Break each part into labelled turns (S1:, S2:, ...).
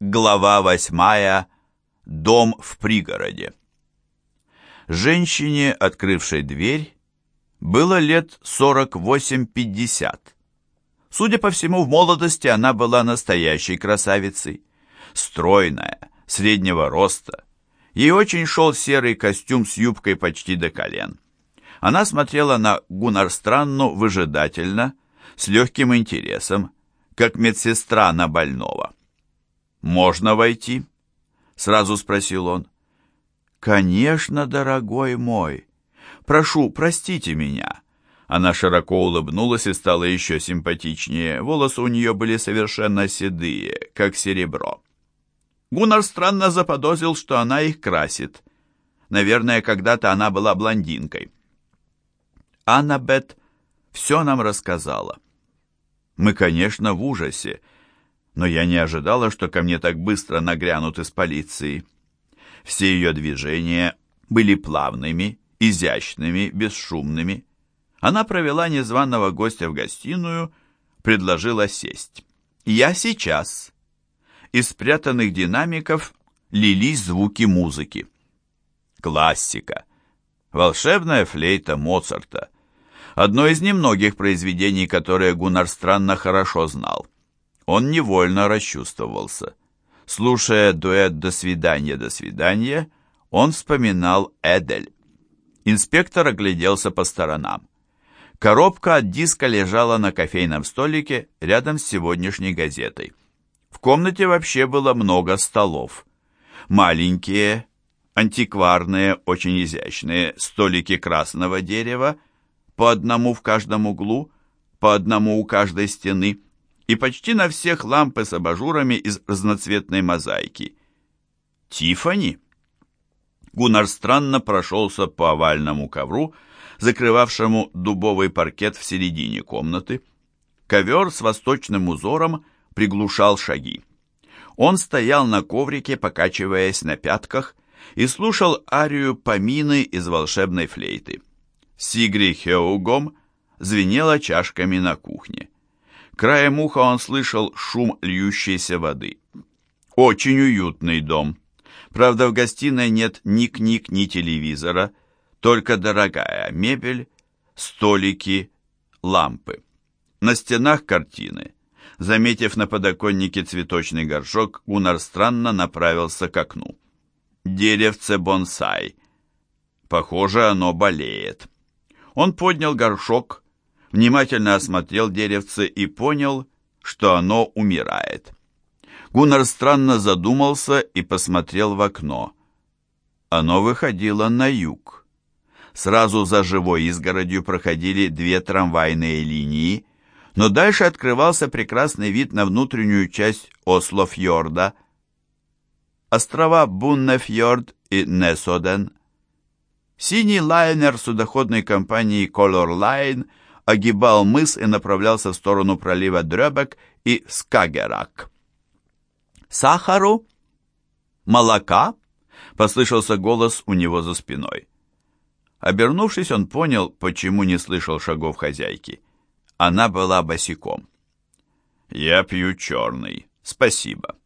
S1: Глава восьмая. Дом в пригороде. Женщине, открывшей дверь, было лет сорок восемь-пятьдесят. Судя по всему, в молодости она была настоящей красавицей. Стройная, среднего роста. Ей очень шел серый костюм с юбкой почти до колен. Она смотрела на Гуннарстранну выжидательно, с легким интересом, как медсестра на больного. «Можно войти?» — сразу спросил он. «Конечно, дорогой мой. Прошу, простите меня». Она широко улыбнулась и стала еще симпатичнее. Волосы у нее были совершенно седые, как серебро. Гуннар странно заподозрил, что она их красит. Наверное, когда-то она была блондинкой. Аннабет все нам рассказала. Мы, конечно, в ужасе, но я не ожидала, что ко мне так быстро нагрянут из полиции. Все ее движения были плавными, изящными, бесшумными. Она провела незваного гостя в гостиную, предложила сесть. «Я сейчас». Из спрятанных динамиков лились звуки музыки. Классика. Волшебная флейта Моцарта. Одно из немногих произведений, которые Гуннар странно хорошо знал он невольно расчувствовался. Слушая дуэт «До свидания, до свидания», он вспоминал Эдель. Инспектор огляделся по сторонам. Коробка от диска лежала на кофейном столике рядом с сегодняшней газетой. В комнате вообще было много столов. Маленькие, антикварные, очень изящные столики красного дерева, по одному в каждом углу, по одному у каждой стены – и почти на всех лампы с абажурами из разноцветной мозаики. Тифани. Гуннар странно прошелся по овальному ковру, закрывавшему дубовый паркет в середине комнаты. Ковер с восточным узором приглушал шаги. Он стоял на коврике, покачиваясь на пятках, и слушал арию помины из волшебной флейты. Сигри Хеугом звенела чашками на кухне. Краем уха он слышал шум льющейся воды. Очень уютный дом. Правда, в гостиной нет ни книг, ни телевизора, только дорогая мебель, столики, лампы. На стенах картины. Заметив на подоконнике цветочный горшок, Гуннар странно направился к окну. Деревце бонсай. Похоже, оно болеет. Он поднял горшок, внимательно осмотрел деревце и понял, что оно умирает. Гуннар странно задумался и посмотрел в окно. Оно выходило на юг. Сразу за живой изгородью проходили две трамвайные линии, но дальше открывался прекрасный вид на внутреннюю часть Ослофьорда. Острова Буннефьорд и Несоден. Синий лайнер судоходной компании Color Line – огибал мыс и направлялся в сторону пролива Дрёбек и Скагерак. «Сахару? Молока?» — послышался голос у него за спиной. Обернувшись, он понял, почему не слышал шагов хозяйки. Она была босиком. «Я пью черный. Спасибо».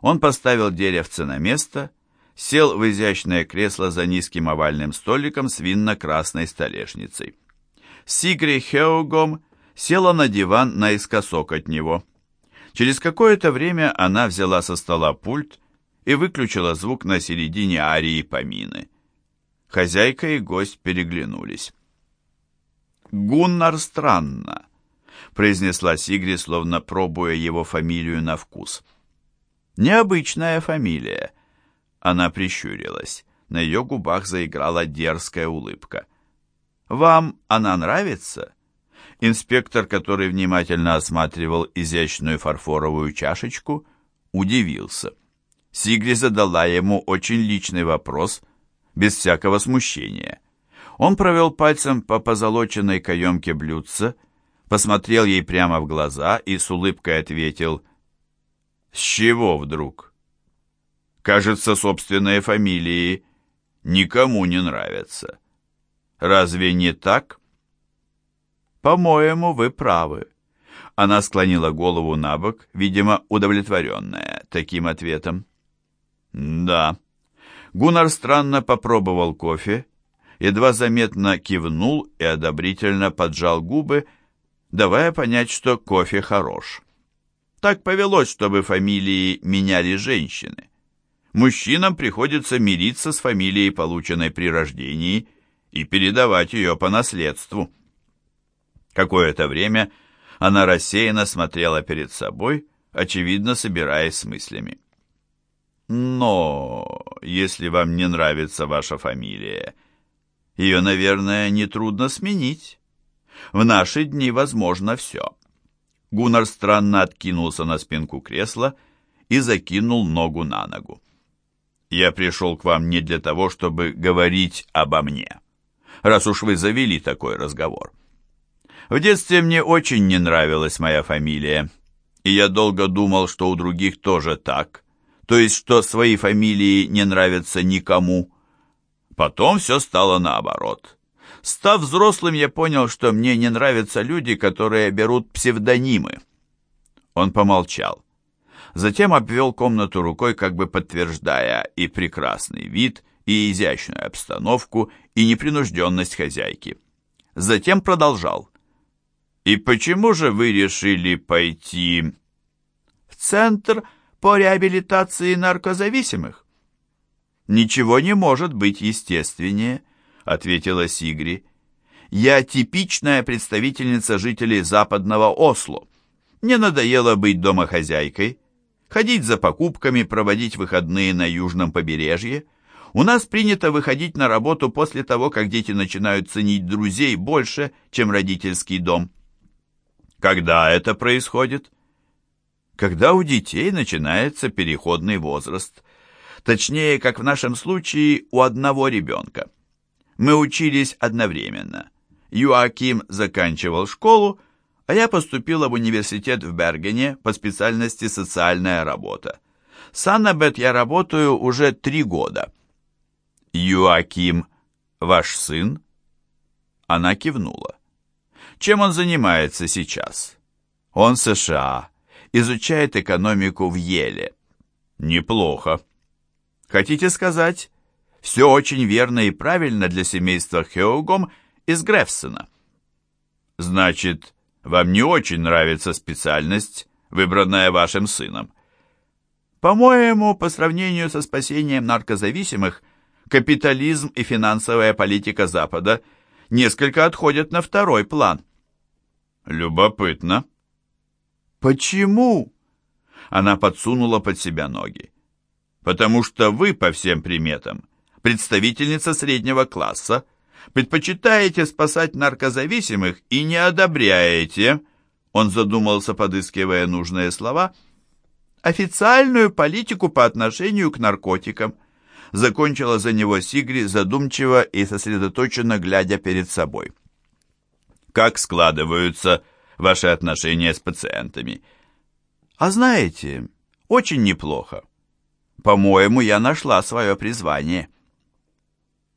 S1: Он поставил деревце на место, сел в изящное кресло за низким овальным столиком с винно-красной столешницей. Сигри Хеугом села на диван наискосок от него. Через какое-то время она взяла со стола пульт и выключила звук на середине арии помины. Хозяйка и гость переглянулись. «Гуннар странно», — произнесла Сигри, словно пробуя его фамилию на вкус. «Необычная фамилия». Она прищурилась. На ее губах заиграла дерзкая улыбка. Вам она нравится?» Инспектор, который внимательно осматривал изящную фарфоровую чашечку, удивился. Сигри задала ему очень личный вопрос, без всякого смущения. Он провел пальцем по позолоченной каемке блюдца, посмотрел ей прямо в глаза и с улыбкой ответил «С чего вдруг?» «Кажется, собственные фамилии никому не нравятся». Разве не так? По-моему, вы правы. Она склонила голову на бок, видимо, удовлетворенная таким ответом. «Да». Гуннар странно попробовал кофе, едва заметно кивнул и одобрительно поджал губы, давая понять, что кофе хорош. Так повелось, чтобы фамилии меняли женщины. Мужчинам приходится мириться с фамилией, полученной при рождении, и передавать ее по наследству. Какое-то время она рассеянно смотрела перед собой, очевидно, собираясь с мыслями. «Но если вам не нравится ваша фамилия, ее, наверное, нетрудно сменить. В наши дни возможно все». Гуннар странно откинулся на спинку кресла и закинул ногу на ногу. «Я пришел к вам не для того, чтобы говорить обо мне, раз уж вы завели такой разговор. В детстве мне очень не нравилась моя фамилия, и я долго думал, что у других тоже так, то есть что свои фамилии не нравятся никому. Потом все стало наоборот». Став взрослым, я понял, что мне не нравятся люди, которые берут псевдонимы. Он помолчал. Затем обвел комнату рукой, как бы подтверждая и прекрасный вид, и изящную обстановку, и непринужденность хозяйки. Затем продолжал. «И почему же вы решили пойти в центр по реабилитации наркозависимых?» «Ничего не может быть естественнее», — ответила Сигри. «Я типичная представительница жителей западного Осло. Мне надоело быть домохозяйкой, ходить за покупками, проводить выходные на южном побережье. У нас принято выходить на работу после того, как дети начинают ценить друзей больше, чем родительский дом». «Когда это происходит?» «Когда у детей начинается переходный возраст. Точнее, как в нашем случае, у одного ребенка». Мы учились одновременно. Юаким заканчивал школу, а я поступила в университет в Бергене по специальности социальная работа. С Аннабет я работаю уже три года. Юаким, ваш сын? Она кивнула. Чем он занимается сейчас? Он США, изучает экономику в Еле. Неплохо. Хотите сказать, все очень верно и правильно для семейства Хеогом из Грефсона. Значит, вам не очень нравится специальность, выбранная вашим сыном? По-моему, по сравнению со спасением наркозависимых, капитализм и финансовая политика Запада несколько отходят на второй план. Любопытно. Почему? Она подсунула под себя ноги. Потому что вы, по всем приметам, представительница среднего класса, предпочитаете спасать наркозависимых и не одобряете, он задумался, подыскивая нужные слова, официальную политику по отношению к наркотикам. Закончила за него Сигри задумчиво и сосредоточенно глядя перед собой. Как складываются ваши отношения с пациентами? А знаете, очень неплохо. По-моему, я нашла свое призвание.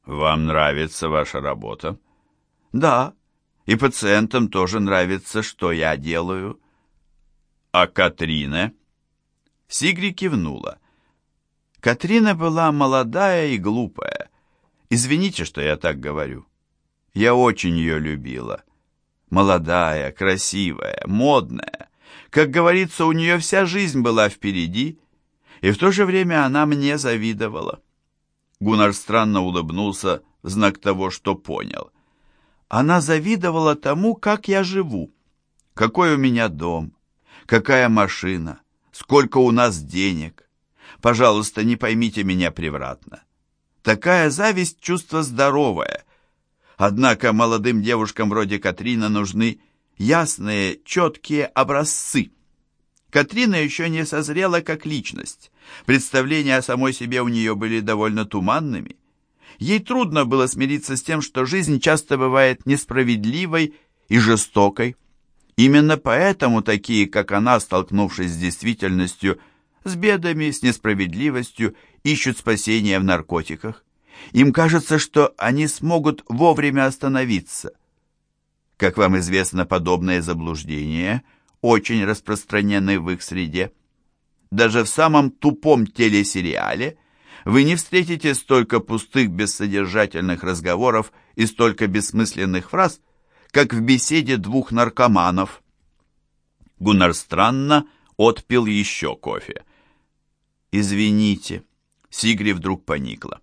S1: «Вам нравится ваша работа?» «Да, и пациентам тоже нравится, что я делаю». «А Катрина?» Сигри кивнула. Катрина была молодая и глупая. Извините, что я так говорю. Я очень ее любила. Молодая, красивая, модная. Как говорится, у нее вся жизнь была впереди, и в то же время она мне завидовала. Гуннар странно улыбнулся в знак того, что понял. Она завидовала тому, как я живу. Какой у меня дом, какая машина, сколько у нас денег. Пожалуйста, не поймите меня превратно. Такая зависть – чувство здоровое. Однако молодым девушкам вроде Катрина нужны ясные, четкие образцы. Катрина еще не созрела как личность. Представления о самой себе у нее были довольно туманными. Ей трудно было смириться с тем, что жизнь часто бывает несправедливой и жестокой. Именно поэтому такие, как она, столкнувшись с действительностью, с бедами, с несправедливостью, ищут спасения в наркотиках. Им кажется, что они смогут вовремя остановиться. Как вам известно, подобное заблуждение очень распространены в их среде. Даже в самом тупом телесериале вы не встретите столько пустых бессодержательных разговоров и столько бессмысленных фраз, как в беседе двух наркоманов. Гуннар странно отпил еще кофе. «Извините», — Сигри вдруг поникла.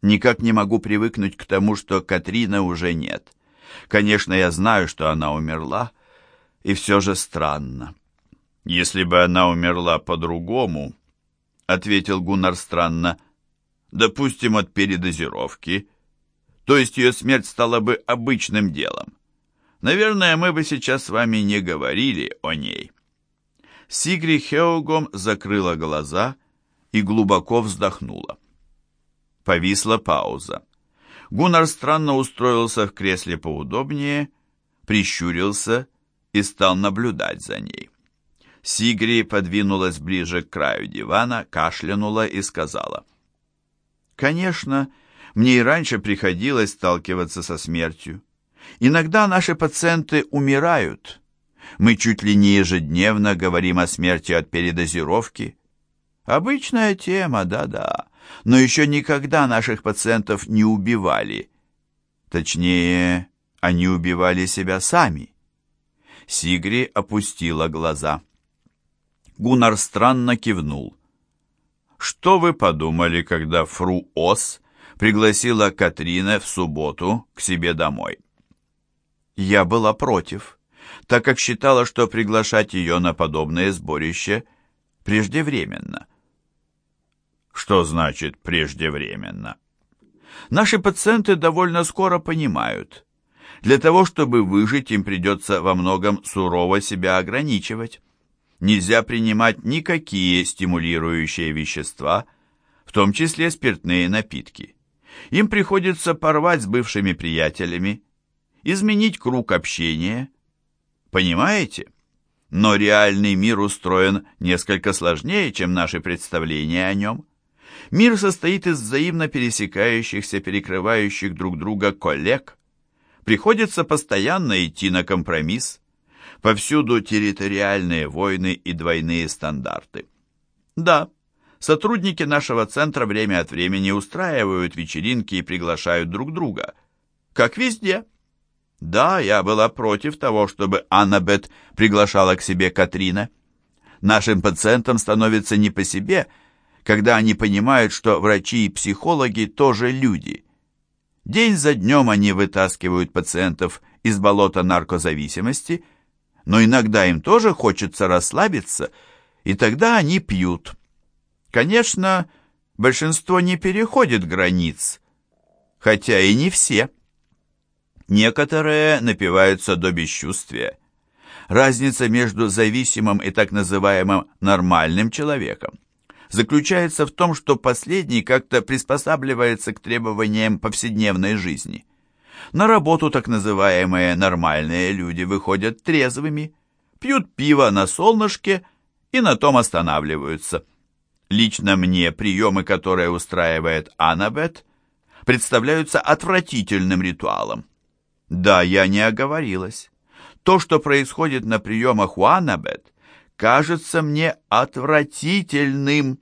S1: «Никак не могу привыкнуть к тому, что Катрина уже нет. Конечно, я знаю, что она умерла, и все же странно». «Если бы она умерла по-другому», — ответил Гуннар странно, — «допустим, от передозировки, то есть ее смерть стала бы обычным делом. Наверное, мы бы сейчас с вами не говорили о ней». Сигри Хеугом закрыла глаза и глубоко вздохнула. Повисла пауза. Гуннар странно устроился в кресле поудобнее, прищурился и стал наблюдать за ней. Сигри подвинулась ближе к краю дивана, кашлянула и сказала. «Конечно, мне и раньше приходилось сталкиваться со смертью. Иногда наши пациенты умирают. Мы чуть ли не ежедневно говорим о смерти от передозировки. Обычная тема, да-да, но еще никогда наших пациентов не убивали. Точнее, они убивали себя сами». Сигри опустила глаза. Гуннар странно кивнул. «Что вы подумали, когда фру Ос пригласила Катрина в субботу к себе домой?» «Я была против, так как считала, что приглашать ее на подобное сборище преждевременно». «Что значит «преждевременно»?» «Наши пациенты довольно скоро понимают. Для того, чтобы выжить, им придется во многом сурово себя ограничивать» нельзя принимать никакие стимулирующие вещества, в том числе спиртные напитки. Им приходится порвать с бывшими приятелями, изменить круг общения. Понимаете? Но реальный мир устроен несколько сложнее, чем наши представления о нем. Мир состоит из взаимно пересекающихся, перекрывающих друг друга коллег. Приходится постоянно идти на компромисс, Повсюду территориальные войны и двойные стандарты. Да, сотрудники нашего центра время от времени устраивают вечеринки и приглашают друг друга. Как везде. Да, я была против того, чтобы Аннабет приглашала к себе Катрина. Нашим пациентам становится не по себе, когда они понимают, что врачи и психологи тоже люди. День за днем они вытаскивают пациентов из болота наркозависимости – но иногда им тоже хочется расслабиться, и тогда они пьют. Конечно, большинство не переходит границ, хотя и не все. Некоторые напиваются до бесчувствия. Разница между зависимым и так называемым нормальным человеком заключается в том, что последний как-то приспосабливается к требованиям повседневной жизни. На работу так называемые нормальные люди выходят трезвыми, пьют пиво на солнышке и на том останавливаются. Лично мне приемы, которые устраивает Аннабет, представляются отвратительным ритуалом. Да, я не оговорилась. То, что происходит на приемах у Аннабет, кажется мне отвратительным,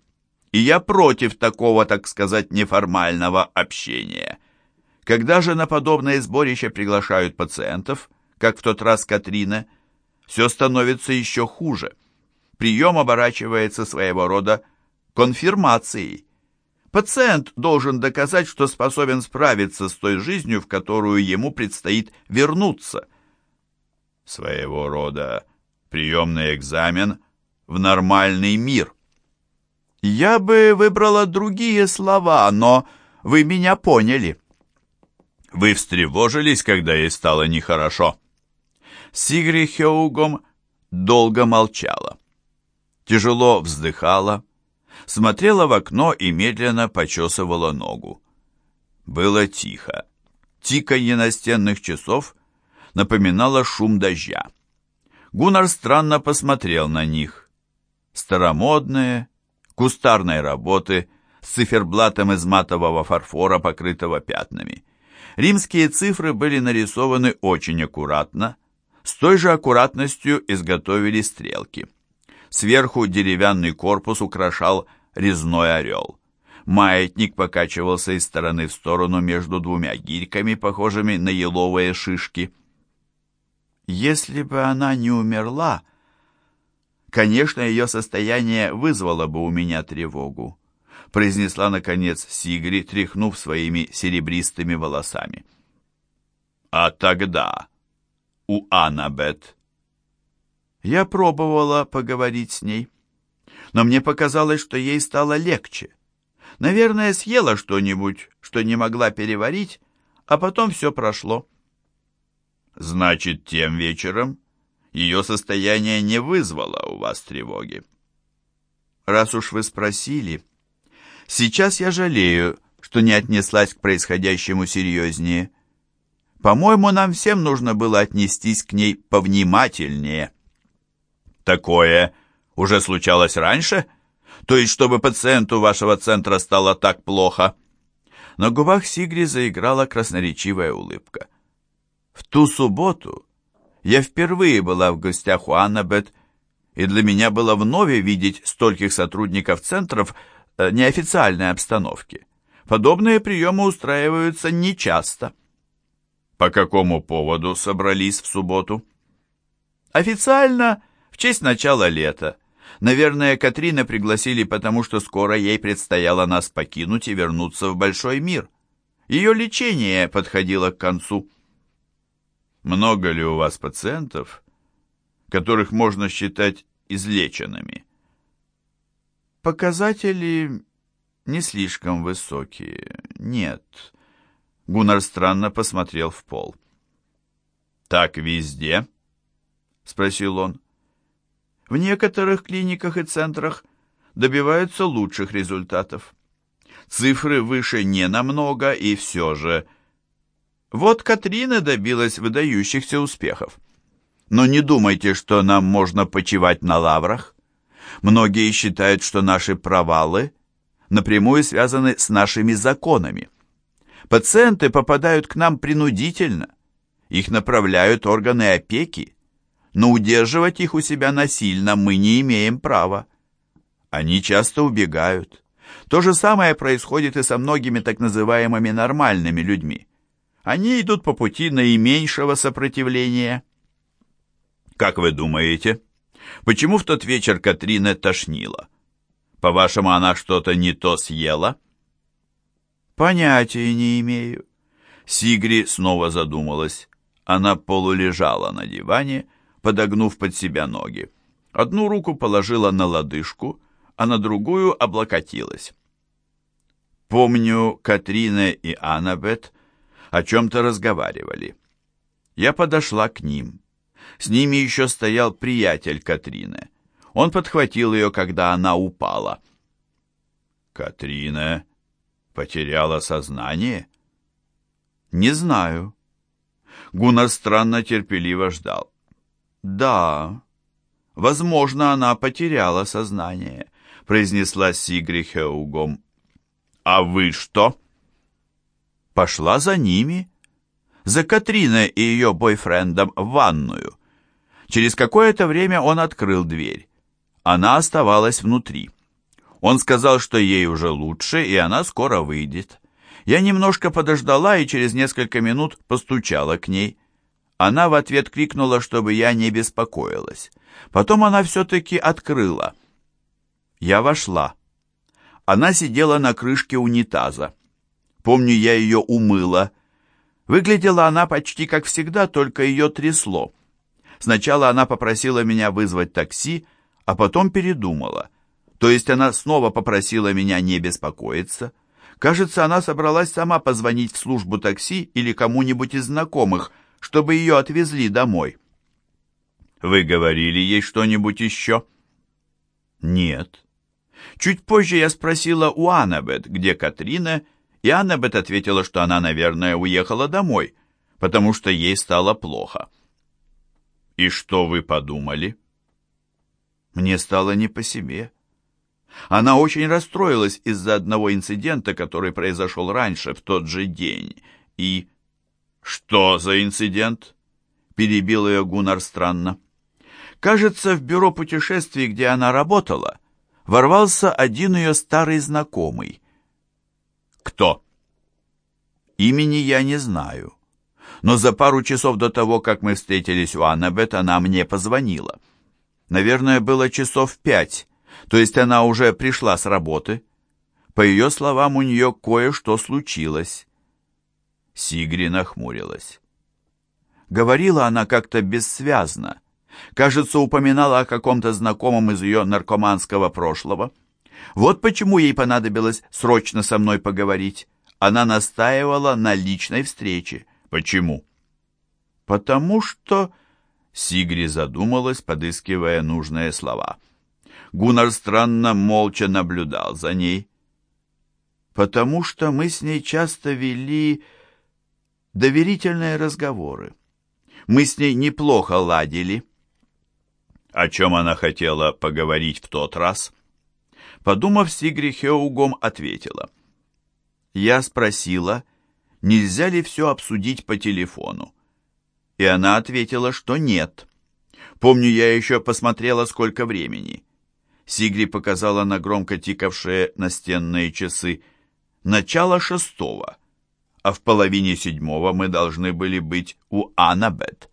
S1: и я против такого, так сказать, неформального общения. Когда же на подобное сборище приглашают пациентов, как в тот раз Катрина, все становится еще хуже. Прием оборачивается своего рода конфирмацией. Пациент должен доказать, что способен справиться с той жизнью, в которую ему предстоит вернуться. Своего рода приемный экзамен в нормальный мир. Я бы выбрала другие слова, но вы меня поняли. Вы встревожились, когда ей стало нехорошо?» Сигри Хеугом долго молчала. Тяжело вздыхала, смотрела в окно и медленно почесывала ногу. Было тихо. Тиканье настенных часов напоминало шум дождя. Гуннар странно посмотрел на них. Старомодные, кустарной работы, с циферблатом из матового фарфора, покрытого пятнами. Римские цифры были нарисованы очень аккуратно, С той же аккуратностью изготовили стрелки. Сверху деревянный корпус украшал резной орел. Маятник покачивался из стороны в сторону между двумя гирьками, похожими на еловые шишки. Если бы она не умерла, конечно, ее состояние вызвало бы у меня тревогу, произнесла, наконец, Сигри, тряхнув своими серебристыми волосами. А тогда у Аннабет я пробовала поговорить с ней, но мне показалось, что ей стало легче. Наверное, съела что-нибудь, что не могла переварить, а потом все прошло. Значит, тем вечером ее состояние не вызвало у вас тревоги. Раз уж вы спросили, сейчас я жалею, что не отнеслась к происходящему серьезнее. По-моему, нам всем нужно было отнестись к ней повнимательнее. Такое уже случалось раньше? То есть, чтобы пациенту вашего центра стало так плохо?» На губах Сигри заиграла красноречивая улыбка. «В ту субботу я впервые была в гостях у Аннабет, и для меня было вновь видеть стольких сотрудников центров э, неофициальной обстановке. Подобные приемы устраиваются нечасто». «По какому поводу собрались в субботу?» «Официально в честь начала лета. Наверное, Катрина пригласили, потому что скоро ей предстояло нас покинуть и вернуться в большой мир. Ее лечение подходило к концу. Много ли у вас пациентов, которых можно считать излеченными? Показатели не слишком высокие. Нет. Гуннар странно посмотрел в пол. «Так везде?» — спросил он. В некоторых клиниках и центрах добиваются лучших результатов. Цифры выше не намного, и все же... Вот Катрина добилась выдающихся успехов. Но не думайте, что нам можно почивать на лаврах. Многие считают, что наши провалы напрямую связаны с нашими законами. Пациенты попадают к нам принудительно. Их направляют органы опеки но удерживать их у себя насильно мы не имеем права. Они часто убегают. То же самое происходит и со многими так называемыми нормальными людьми. Они идут по пути наименьшего сопротивления. Как вы думаете, почему в тот вечер Катрина тошнила? По-вашему, она что-то не то съела? Понятия не имею. Сигри снова задумалась. Она полулежала на диване, подогнув под себя ноги. Одну руку положила на лодыжку, а на другую облокотилась. Помню, Катрина и Аннабет о чем-то разговаривали. Я подошла к ним. С ними еще стоял приятель Катрины. Он подхватил ее, когда она упала. Катрина потеряла сознание? Не знаю. Гуннар странно терпеливо ждал. «Да, возможно, она потеряла сознание», — произнесла Сигри Хеугом. «А вы что?» «Пошла за ними, за Катриной и ее бойфрендом в ванную. Через какое-то время он открыл дверь. Она оставалась внутри. Он сказал, что ей уже лучше, и она скоро выйдет. Я немножко подождала и через несколько минут постучала к ней. Она в ответ крикнула, чтобы я не беспокоилась. Потом она все-таки открыла. Я вошла. Она сидела на крышке унитаза. Помню, я ее умыла. Выглядела она почти как всегда, только ее трясло. Сначала она попросила меня вызвать такси, а потом передумала. То есть она снова попросила меня не беспокоиться. Кажется, она собралась сама позвонить в службу такси или кому-нибудь из знакомых – чтобы ее отвезли домой. Вы говорили ей что-нибудь еще? Нет. Чуть позже я спросила у Аннабет, где Катрина, и Аннабет ответила, что она, наверное, уехала домой, потому что ей стало плохо. И что вы подумали? Мне стало не по себе. Она очень расстроилась из-за одного инцидента, который произошел раньше, в тот же день, и... «Что за инцидент?» перебил ее Гуннар странно. Кажется, в бюро путешествий, где она работала, ворвался один ее старый знакомый. Кто? Имени я не знаю. Но за пару часов до того, как мы встретились у Аннабет, она мне позвонила. Наверное, было часов пять, то есть она уже пришла с работы. По ее словам, у нее кое-что случилось. Сигри нахмурилась. Говорила она как-то бессвязно. Кажется, упоминала о каком-то знакомом из ее наркоманского прошлого. Вот почему ей понадобилось срочно со мной поговорить. Она настаивала на личной встрече. Почему? Потому что... Сигри задумалась, подыскивая нужные слова. Гуннар странно молча наблюдал за ней. «Потому что мы с ней часто вели доверительные разговоры. Мы с ней неплохо ладили. О чем она хотела поговорить в тот раз? Подумав, Сигри Хеугом ответила. Я спросила, нельзя ли все обсудить по телефону. И она ответила, что нет. Помню, я еще посмотрела, сколько времени. Сигри показала на громко тикавшие настенные часы. Начало шестого а в половине седьмого мы должны были быть у Аннабет.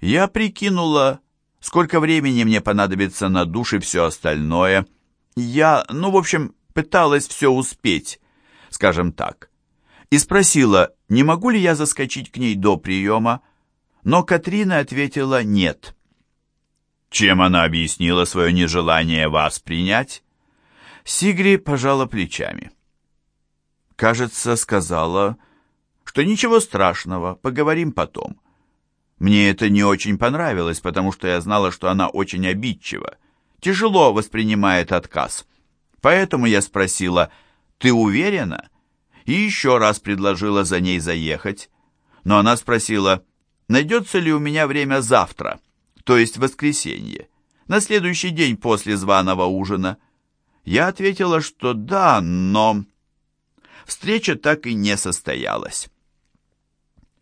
S1: Я прикинула, сколько времени мне понадобится на душ и все остальное. Я, ну, в общем, пыталась все успеть, скажем так. И спросила, не могу ли я заскочить к ней до приема, но Катрина ответила «нет». Чем она объяснила свое нежелание вас принять? Сигри пожала плечами кажется, сказала, что ничего страшного, поговорим потом. Мне это не очень понравилось, потому что я знала, что она очень обидчива, тяжело воспринимает отказ. Поэтому я спросила, «Ты уверена?» И еще раз предложила за ней заехать. Но она спросила, найдется ли у меня время завтра, то есть воскресенье, на следующий день после званого ужина. Я ответила, что да, но встреча так и не состоялась.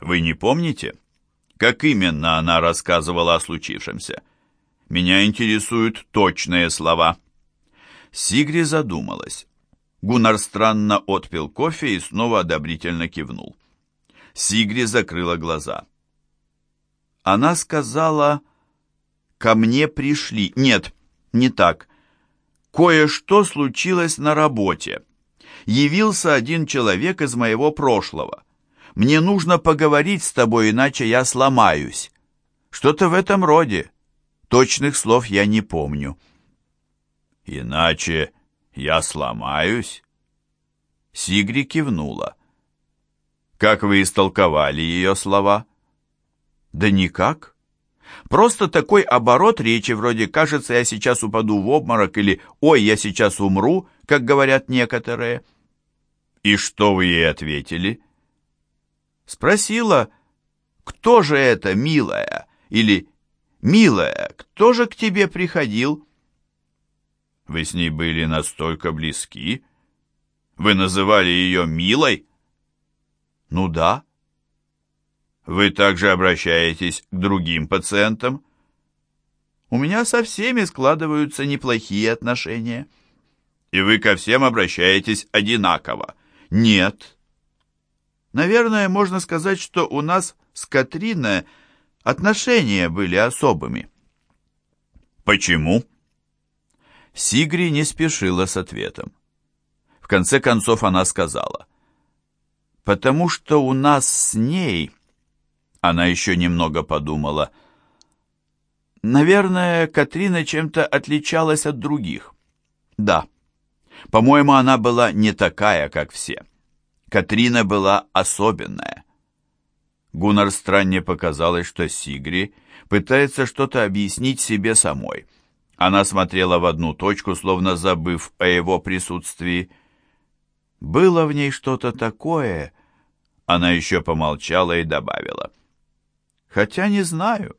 S1: Вы не помните, как именно она рассказывала о случившемся? Меня интересуют точные слова. Сигри задумалась. Гуннар странно отпил кофе и снова одобрительно кивнул. Сигри закрыла глаза. Она сказала, «Ко мне пришли». Нет, не так. Кое-что случилось на работе явился один человек из моего прошлого. Мне нужно поговорить с тобой, иначе я сломаюсь. Что-то в этом роде. Точных слов я не помню. Иначе я сломаюсь? Сигри кивнула. Как вы истолковали ее слова? Да никак. Просто такой оборот речи, вроде «кажется, я сейчас упаду в обморок» или «ой, я сейчас умру», как говорят некоторые. «И что вы ей ответили?» Спросила, «Кто же это, милая?» Или «Милая, кто же к тебе приходил?» «Вы с ней были настолько близки? Вы называли ее милой?» «Ну да». «Вы также обращаетесь к другим пациентам?» «У меня со всеми складываются неплохие отношения». «И вы ко всем обращаетесь одинаково?» Нет. Наверное, можно сказать, что у нас с Катриной отношения были особыми. Почему? Сигри не спешила с ответом. В конце концов она сказала, «Потому что у нас с ней...» Она еще немного подумала. «Наверное, Катрина чем-то отличалась от других. Да». По-моему, она была не такая, как все. Катрина была особенная. Гуннар странне показалось, что Сигри пытается что-то объяснить себе самой. Она смотрела в одну точку, словно забыв о его присутствии. Было в ней что-то такое. Она еще помолчала и добавила. Хотя не знаю.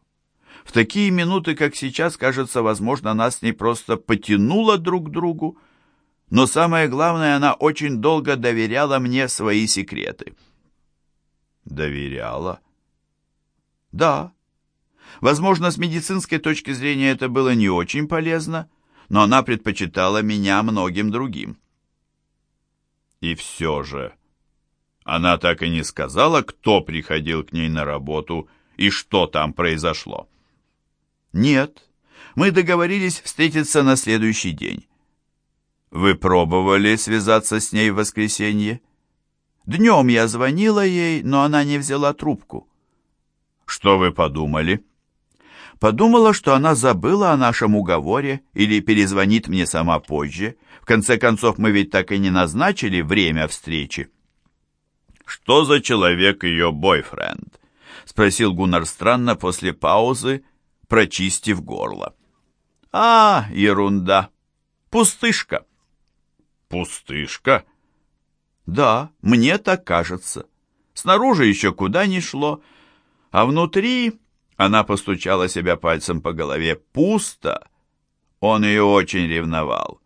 S1: В такие минуты, как сейчас, кажется, возможно, нас с ней просто потянуло друг к другу. Но самое главное, она очень долго доверяла мне свои секреты. Доверяла? Да, Возможно, с медицинской точки зрения это было не очень полезно, но она предпочитала меня многим другим. И все же, она так и не сказала, кто приходил к ней на работу и что там произошло. Нет, мы договорились встретиться на следующий день. Вы пробовали связаться с ней в воскресенье? Днем я звонила ей, но она не взяла трубку. Что вы подумали? Подумала, что она забыла о нашем уговоре или перезвонит мне сама позже. В конце концов, мы ведь так и не назначили время встречи. «Что за человек ее бойфренд?» — спросил Гуннар странно после паузы, прочистив горло. «А, ерунда! Пустышка!» «Пустышка?» «Да, мне так кажется. Снаружи еще куда ни шло, а внутри...» Она постучала себя пальцем по голове. «Пусто!» Он ее очень ревновал.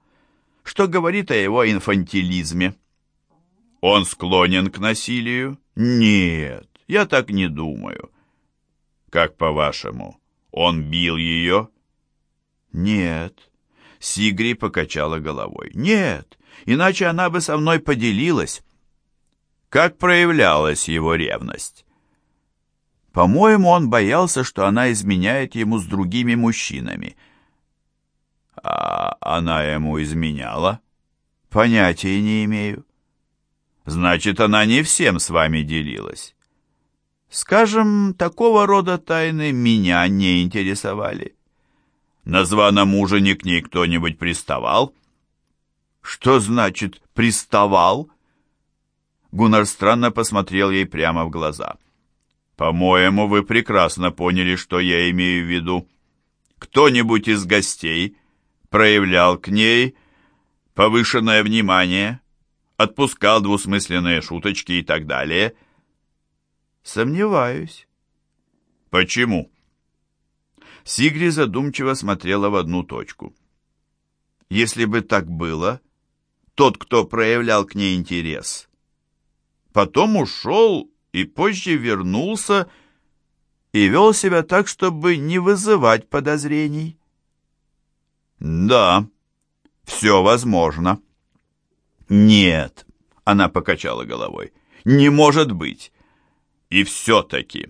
S1: Что говорит о его инфантилизме? Он склонен к насилию? Нет, я так не думаю. Как по-вашему, он бил ее? Нет. Сигри покачала головой. Нет, иначе она бы со мной поделилась. Как проявлялась его ревность? По-моему, он боялся, что она изменяет ему с другими мужчинами. А она ему изменяла? Понятия не имею. Значит, она не всем с вами делилась. Скажем, такого рода тайны меня не интересовали. На званом ужине к ней кто-нибудь приставал? Что значит «приставал»? Гуннар странно посмотрел ей прямо в глаза. «По-моему, вы прекрасно поняли, что я имею в виду. Кто-нибудь из гостей проявлял к ней повышенное внимание, отпускал двусмысленные шуточки и так далее?» «Сомневаюсь». «Почему?» Сигри задумчиво смотрела в одну точку. Если бы так было, тот, кто проявлял к ней интерес, потом ушел и позже вернулся и вел себя так, чтобы не вызывать подозрений. «Да, все возможно». «Нет», — она покачала головой, — «не может быть». «И все-таки».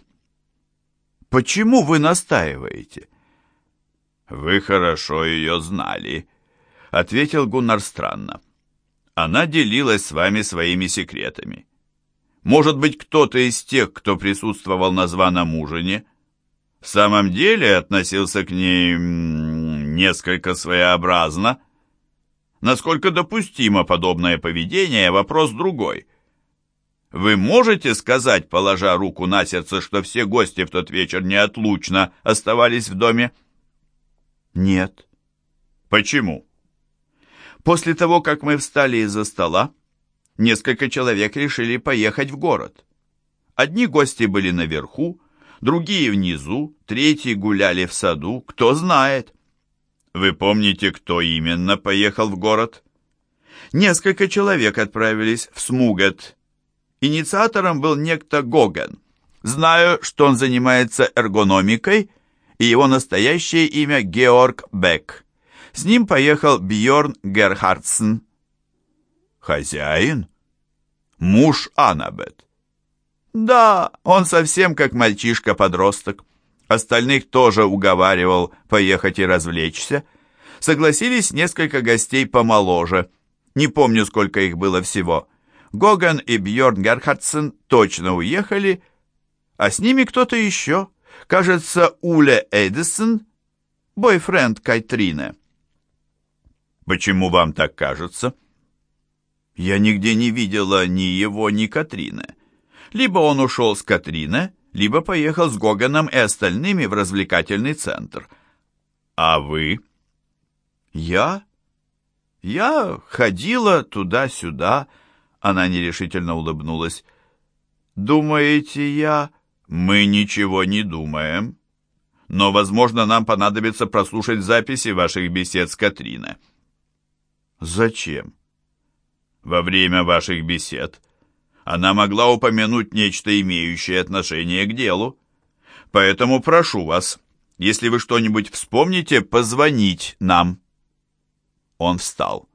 S1: «Почему вы настаиваете?» «Вы хорошо ее знали», — ответил Гуннар странно. «Она делилась с вами своими секретами. Может быть, кто-то из тех, кто присутствовал на званом ужине, в самом деле относился к ней несколько своеобразно? Насколько допустимо подобное поведение, вопрос другой. Вы можете сказать, положа руку на сердце, что все гости в тот вечер неотлучно оставались в доме? Нет. Почему? После того, как мы встали из-за стола, несколько человек решили поехать в город. Одни гости были наверху, другие внизу, третьи гуляли в саду, кто знает. Вы помните, кто именно поехал в город? Несколько человек отправились в Смугет, Инициатором был некто Гоген. Знаю, что он занимается эргономикой, и его настоящее имя Георг Бек. С ним поехал Бьорн Герхардсен. Хозяин? Муж Аннабет. Да, он совсем как мальчишка-подросток. Остальных тоже уговаривал поехать и развлечься. Согласились несколько гостей помоложе. Не помню, сколько их было всего. Гоган и Бьорн Герхардсен точно уехали, а с ними кто-то еще. Кажется, Уле Эдисон, бойфренд Кайтрины. Почему вам так кажется? Я нигде не видела ни его, ни Катрины. Либо он ушел с Катрины, либо поехал с Гоганом и остальными в развлекательный центр. А вы? Я? Я ходила туда-сюда, она нерешительно улыбнулась. «Думаете, я...» «Мы ничего не думаем. Но, возможно, нам понадобится прослушать записи ваших бесед с Катриной». «Зачем?» «Во время ваших бесед она могла упомянуть нечто, имеющее отношение к делу. Поэтому прошу вас, если вы что-нибудь вспомните, позвонить нам». Он встал.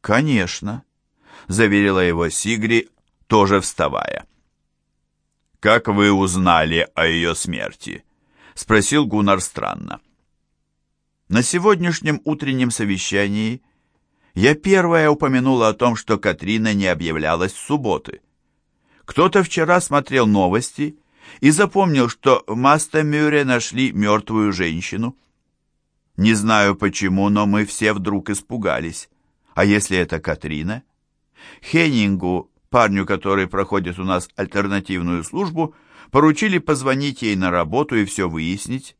S2: «Конечно», — заверила его Сигри, тоже вставая.
S1: «Как вы узнали о ее смерти?» — спросил Гуннар странно.
S2: На сегодняшнем утреннем совещании я первая упомянула о том, что Катрина не объявлялась с субботы. Кто-то вчера смотрел новости и запомнил, что в Мастамюре нашли мертвую женщину. Не знаю почему, но мы все вдруг испугались. А если это Катрина? Хеннингу, парню, который проходит у нас альтернативную службу, поручили позвонить ей на работу и все выяснить.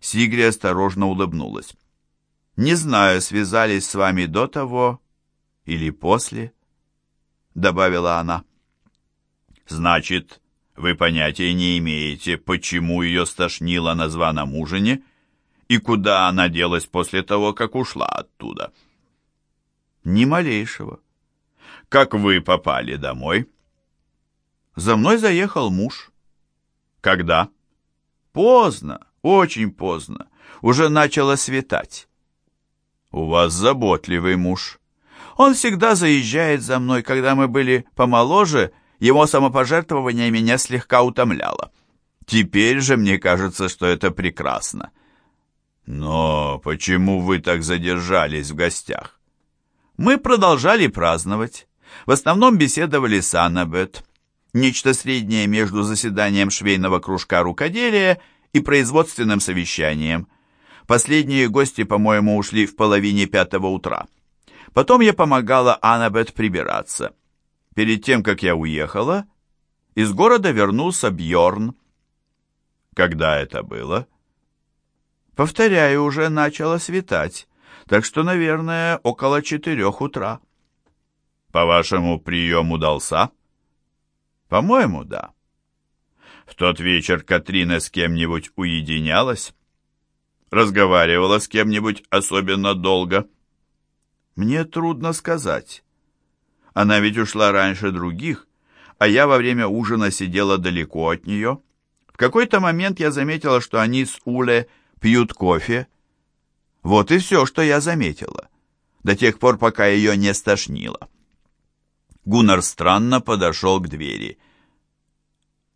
S2: Сигри осторожно улыбнулась. «Не знаю, связались с вами до того или после», — добавила она.
S1: «Значит, вы понятия не имеете, почему ее стошнило на званом ужине и куда она делась после того, как ушла оттуда?»
S2: «Ни малейшего».
S1: «Как вы попали домой?»
S2: «За мной заехал муж».
S1: «Когда?»
S2: «Поздно, очень поздно. Уже начало светать».
S1: «У вас заботливый муж».
S2: «Он всегда заезжает за мной, когда мы были помоложе», его самопожертвование меня слегка утомляло. Теперь же мне кажется, что это прекрасно.
S1: Но почему вы так задержались в гостях?
S2: Мы продолжали праздновать. В основном беседовали с Аннабет. Нечто среднее между заседанием швейного кружка рукоделия и производственным совещанием. Последние гости, по-моему, ушли в половине пятого утра. Потом я помогала Аннабет прибираться. Перед тем, как я уехала, из города вернулся Бьорн.
S1: Когда это было?
S2: Повторяю, уже начало светать, так что, наверное, около четырех утра.
S1: По-вашему, прием удался?
S2: По-моему, да.
S1: В тот вечер Катрина с кем-нибудь уединялась? Разговаривала с кем-нибудь особенно долго?
S2: Мне трудно сказать. Она ведь ушла раньше других, а я во время ужина сидела далеко от нее. В какой-то момент я заметила, что они с Уле пьют кофе. Вот и все, что я заметила, до тех пор, пока ее не стошнило. Гуннар странно подошел к двери.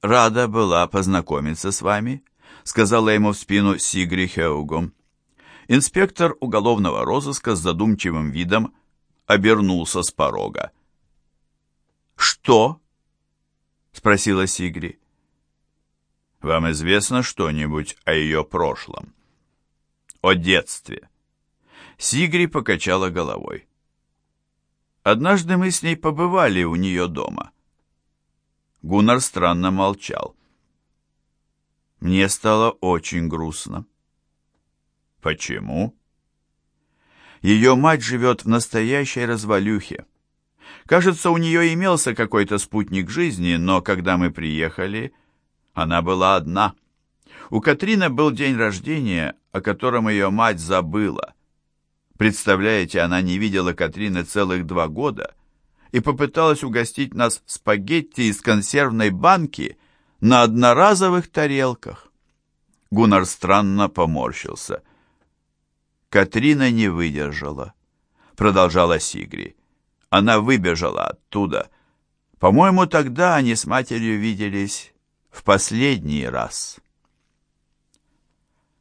S2: «Рада была познакомиться с вами», — сказала ему в спину Сигри Хеугом. Инспектор уголовного розыска с задумчивым видом обернулся с порога. «Что?» — спросила Сигри.
S1: «Вам известно что-нибудь о ее прошлом?» «О детстве?»
S2: Сигри покачала головой. «Однажды мы с ней побывали у нее дома». Гуннар странно молчал. Мне стало очень грустно.
S1: «Почему?»
S2: Ее мать живет в настоящей развалюхе. Кажется, у нее имелся какой-то спутник жизни, но когда мы приехали, она была одна. У Катрины был день рождения, о котором ее мать забыла. Представляете, она не видела Катрины целых два года и попыталась угостить нас спагетти из консервной банки на одноразовых тарелках. Гуннар странно поморщился. Катрина не выдержала, продолжала Сигри. Она выбежала оттуда. По-моему, тогда они с матерью виделись в последний раз.